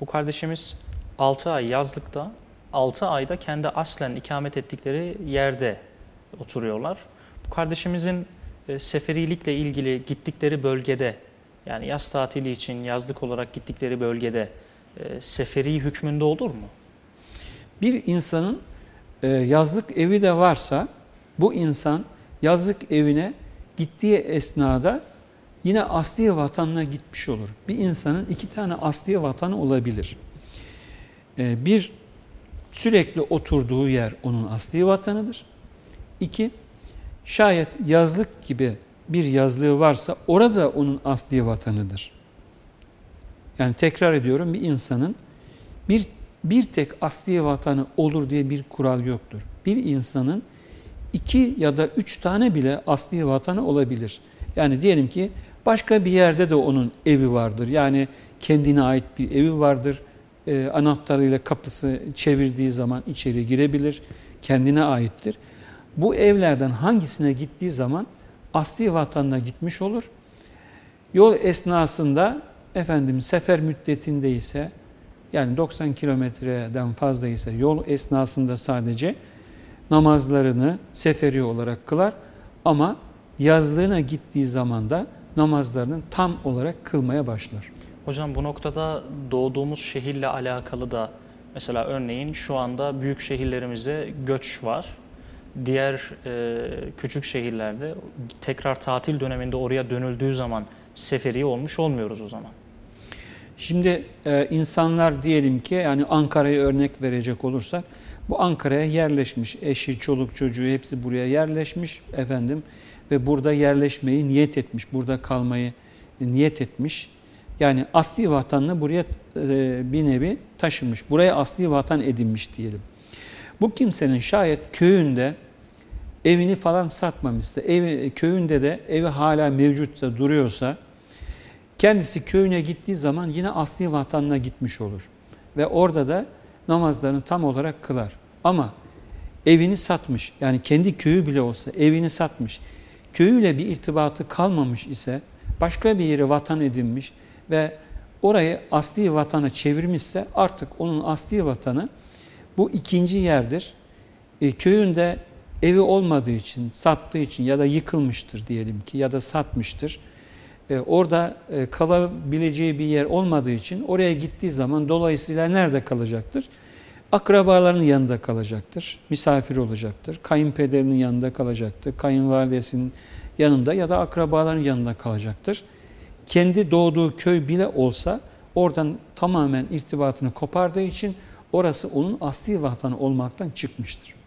Bu kardeşimiz 6 ay yazlıkta, 6 ayda kendi aslen ikamet ettikleri yerde oturuyorlar. Bu kardeşimizin e, seferilikle ilgili gittikleri bölgede, yani yaz tatili için yazlık olarak gittikleri bölgede e, seferi hükmünde olur mu? Bir insanın e, yazlık evi de varsa bu insan yazlık evine gittiği esnada yine asli vatanına gitmiş olur. Bir insanın iki tane asli vatanı olabilir. E, bir sürekli oturduğu yer onun asli vatanıdır. İki, şayet yazlık gibi bir yazlığı varsa orada onun asli vatanıdır. Yani tekrar ediyorum bir insanın bir bir tek asli vatanı olur diye bir kural yoktur. Bir insanın iki ya da üç tane bile asli vatanı olabilir. Yani diyelim ki başka bir yerde de onun evi vardır. Yani kendine ait bir evi vardır. E, anahtarıyla kapısı çevirdiği zaman içeri girebilir. Kendine aittir. Bu evlerden hangisine gittiği zaman asli vatanına gitmiş olur. Yol esnasında efendim sefer müddetinde ise yani 90 kilometreden fazla ise yol esnasında sadece namazlarını seferi olarak kılar ama yazlığına gittiği zaman da namazlarını tam olarak kılmaya başlar. Hocam bu noktada doğduğumuz şehirle alakalı da mesela örneğin şu anda büyük şehirlerimize göç var. Diğer e, küçük şehirlerde tekrar tatil döneminde oraya dönüldüğü zaman seferi olmuş olmuyoruz o zaman. Şimdi e, insanlar diyelim ki yani Ankara'ya örnek verecek olursak bu Ankara'ya yerleşmiş. Eşi, çoluk çocuğu hepsi buraya yerleşmiş efendim ve burada yerleşmeyi niyet etmiş. Burada kalmayı niyet etmiş. Yani asli vatanını buraya e, bir nevi taşımış. Buraya asli vatan edinmiş diyelim. Bu kimsenin şayet köyünde evini falan satmamışsa, evi, köyünde de evi hala mevcutsa, duruyorsa kendisi köyüne gittiği zaman yine asli vatanına gitmiş olur. Ve orada da namazlarını tam olarak kılar. Ama evini satmış, yani kendi köyü bile olsa evini satmış, köyüyle bir irtibatı kalmamış ise başka bir yere vatan edinmiş ve orayı asli vatana çevirmişse artık onun asli vatanı bu ikinci yerdir. E, köyünde evi olmadığı için, sattığı için ya da yıkılmıştır diyelim ki ya da satmıştır. E, orada e, kalabileceği bir yer olmadığı için oraya gittiği zaman dolayısıyla nerede kalacaktır? Akrabalarının yanında kalacaktır, misafir olacaktır, kayınpederinin yanında kalacaktır, kayınvalidesinin yanında ya da akrabaların yanında kalacaktır. Kendi doğduğu köy bile olsa oradan tamamen irtibatını kopardığı için orası onun asli vatanı olmaktan çıkmıştır.